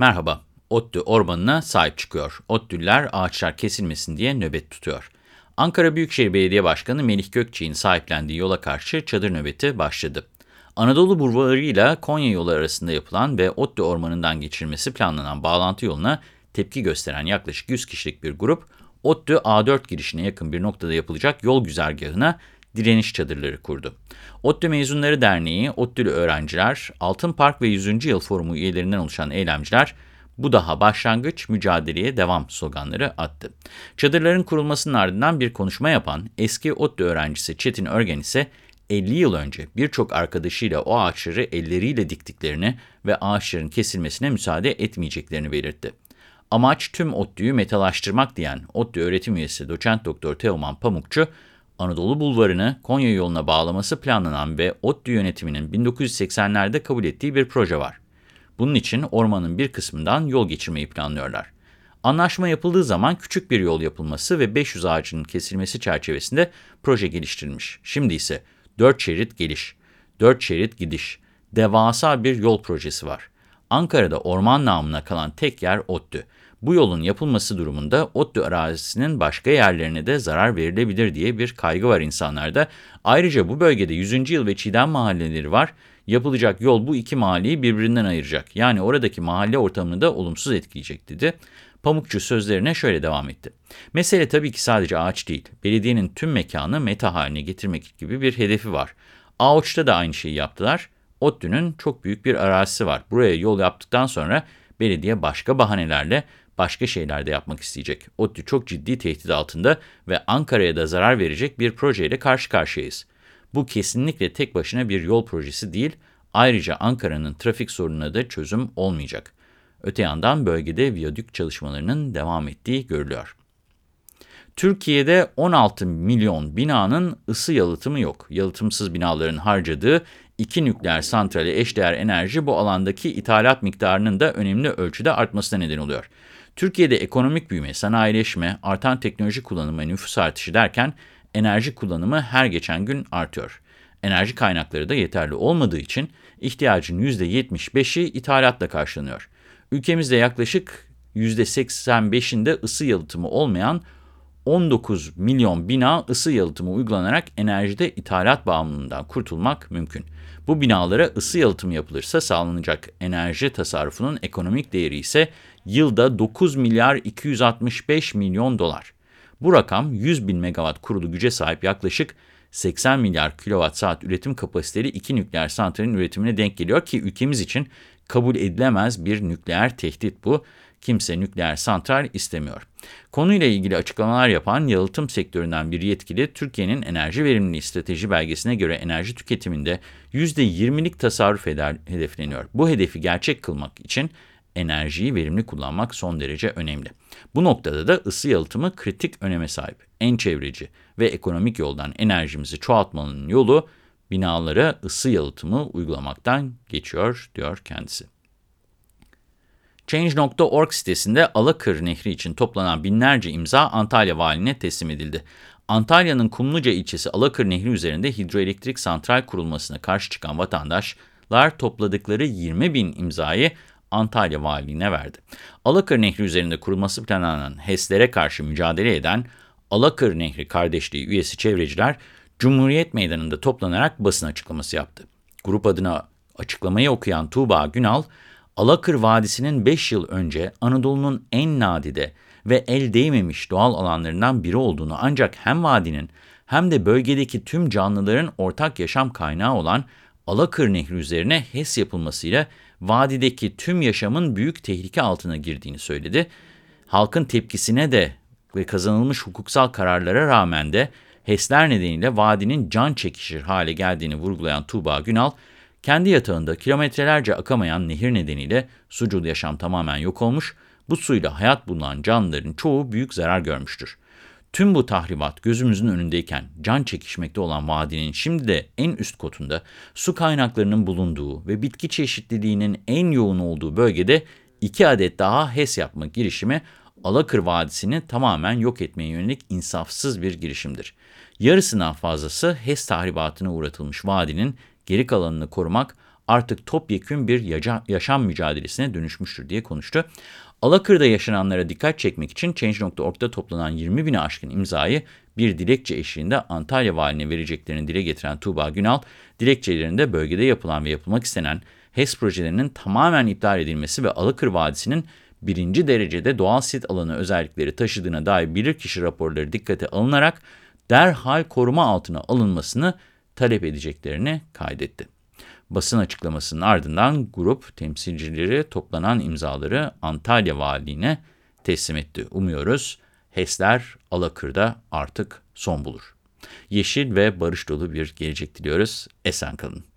Merhaba, ODTÜ ormanına sahip çıkıyor. ODTÜ'lüler ağaçlar kesilmesin diye nöbet tutuyor. Ankara Büyükşehir Belediye Başkanı Melih Gökçek'in sahiplendiği yola karşı çadır nöbeti başladı. Anadolu Bulvarı ile Konya yolu arasında yapılan ve ODTÜ ormanından geçirmesi planlanan bağlantı yoluna tepki gösteren yaklaşık 100 kişilik bir grup, ODTÜ A4 girişine yakın bir noktada yapılacak yol güzergahına direniş çadırları kurdu. ODTÜ Mezunları Derneği, ODTÜ'lü öğrenciler, Altın Park ve 100. Yıl Forumu üyelerinden oluşan eylemciler, bu daha başlangıç, mücadeleye devam sloganları attı. Çadırların kurulmasının ardından bir konuşma yapan eski ODTÜ öğrencisi Çetin Örgen ise 50 yıl önce birçok arkadaşıyla o ağaçları elleriyle diktiklerini ve ağaçların kesilmesine müsaade etmeyeceklerini belirtti. Amaç tüm ODTÜ'yü metalaştırmak diyen ODTÜ öğretim üyesi doçent doktor Teoman Pamukçu, Anadolu Bulvarı'nı Konya yoluna bağlaması planlanan ve ODTÜ yönetiminin 1980'lerde kabul ettiği bir proje var. Bunun için ormanın bir kısmından yol geçirmeyi planlıyorlar. Anlaşma yapıldığı zaman küçük bir yol yapılması ve 500 ağacının kesilmesi çerçevesinde proje geliştirilmiş. Şimdi ise 4 şerit geliş, 4 şerit gidiş, devasa bir yol projesi var. Ankara'da orman namına kalan tek yer ODTÜ. Bu yolun yapılması durumunda ODTÜ arazisinin başka yerlerine de zarar verilebilir diye bir kaygı var insanlarda. Ayrıca bu bölgede 100. yıl ve Çiğdem mahalleleri var. Yapılacak yol bu iki mahalleyi birbirinden ayıracak. Yani oradaki mahalle ortamını da olumsuz etkileyecek dedi. Pamukçu sözlerine şöyle devam etti. Mesele tabii ki sadece ağaç değil. Belediyenin tüm mekanı meta haline getirmek gibi bir hedefi var. Ağaç'ta da aynı şeyi yaptılar. ODTÜ'nün çok büyük bir arazisi var. Buraya yol yaptıktan sonra belediye başka bahanelerle başka şeyler de yapmak isteyecek. ODTÜ çok ciddi tehdit altında ve Ankara'ya da zarar verecek bir projeyle karşı karşıyayız. Bu kesinlikle tek başına bir yol projesi değil, ayrıca Ankara'nın trafik sorununa da çözüm olmayacak. Öte yandan bölgede viyadük çalışmalarının devam ettiği görülüyor. Türkiye'de 16 milyon binanın ısı yalıtımı yok. Yalıtımsız binaların harcadığı iki nükleer santrale eşdeğer enerji bu alandaki ithalat miktarının da önemli ölçüde artmasına neden oluyor. Türkiye'de ekonomik büyüme, sanayileşme, artan teknoloji kullanımı, nüfus artışı derken enerji kullanımı her geçen gün artıyor. Enerji kaynakları da yeterli olmadığı için ihtiyacın %75'i ithalatla karşılanıyor. Ülkemizde yaklaşık %85'inde ısı yalıtımı olmayan 19 milyon bina ısı yalıtımı uygulanarak enerjide ithalat bağımlılığından kurtulmak mümkün. Bu binalara ısı yalıtımı yapılırsa sağlanacak enerji tasarrufunun ekonomik değeri ise yılda 9 milyar 265 milyon dolar. Bu rakam 100 bin megawatt kurulu güce sahip yaklaşık 80 milyar kilowatt saat üretim kapasiteli iki nükleer santralin üretimine denk geliyor ki ülkemiz için kabul edilemez bir nükleer tehdit bu. Kimse nükleer santral istemiyor. Konuyla ilgili açıklamalar yapan yalıtım sektöründen bir yetkili, Türkiye'nin enerji verimliliği strateji belgesine göre enerji tüketiminde %20'lik tasarruf eder, hedefleniyor. Bu hedefi gerçek kılmak için enerjiyi verimli kullanmak son derece önemli. Bu noktada da ısı yalıtımı kritik öneme sahip. En çevreci ve ekonomik yoldan enerjimizi çoğaltmanın yolu binalara ısı yalıtımı uygulamaktan geçiyor, diyor kendisi. Change.org sitesinde Alakır Nehri için toplanan binlerce imza Antalya Valiliğine teslim edildi. Antalya'nın Kumluca ilçesi Alakır Nehri üzerinde hidroelektrik santral kurulmasına karşı çıkan vatandaşlar topladıkları 20 bin imzayı Antalya Valiliğine verdi. Alakır Nehri üzerinde kurulması planlanan HES'lere karşı mücadele eden Alakır Nehri Kardeşliği üyesi çevreciler Cumhuriyet Meydanı'nda toplanarak basın açıklaması yaptı. Grup adına açıklamayı okuyan Tuğba Günal, Alakır Vadisi'nin 5 yıl önce Anadolu'nun en nadide ve el değmemiş doğal alanlarından biri olduğunu ancak hem vadinin hem de bölgedeki tüm canlıların ortak yaşam kaynağı olan Alakır Nehri üzerine HES yapılmasıyla vadideki tüm yaşamın büyük tehlike altına girdiğini söyledi. Halkın tepkisine de ve kazanılmış hukuksal kararlara rağmen de HES'ler nedeniyle vadinin can çekişir hale geldiğini vurgulayan Tuğba Günal, kendi yatağında kilometrelerce akamayan nehir nedeniyle sucul yaşam tamamen yok olmuş, bu suyla hayat bulunan canlıların çoğu büyük zarar görmüştür. Tüm bu tahribat gözümüzün önündeyken can çekişmekte olan vadinin şimdi de en üst kotunda su kaynaklarının bulunduğu ve bitki çeşitliliğinin en yoğun olduğu bölgede iki adet daha HES yapma girişimi Alakır Vadisi'ni tamamen yok etmeye yönelik insafsız bir girişimdir. Yarısından fazlası HES tahribatına uğratılmış vadinin geri kalanını korumak artık topyekün bir yaşam mücadelesine dönüşmüştür diye konuştu. Alakır'da yaşananlara dikkat çekmek için Change.org'da toplanan 20 bini aşkın imzayı bir dilekçe eşliğinde Antalya Valiliğine vereceklerini dile getiren Tuğba Günal, dilekçelerinde bölgede yapılan ve yapılmak istenen HES projelerinin tamamen iptal edilmesi ve Alakır Vadisi'nin birinci derecede doğal sit alanı özellikleri taşıdığına dair bilirkişi raporları dikkate alınarak derhal koruma altına alınmasını talep edeceklerini kaydetti. Basın açıklamasının ardından grup temsilcileri toplanan imzaları Antalya Valiliğine teslim etti. Umuyoruz HES'ler Alakır'da artık son bulur. Yeşil ve barış dolu bir gelecek diliyoruz. Esen kalın.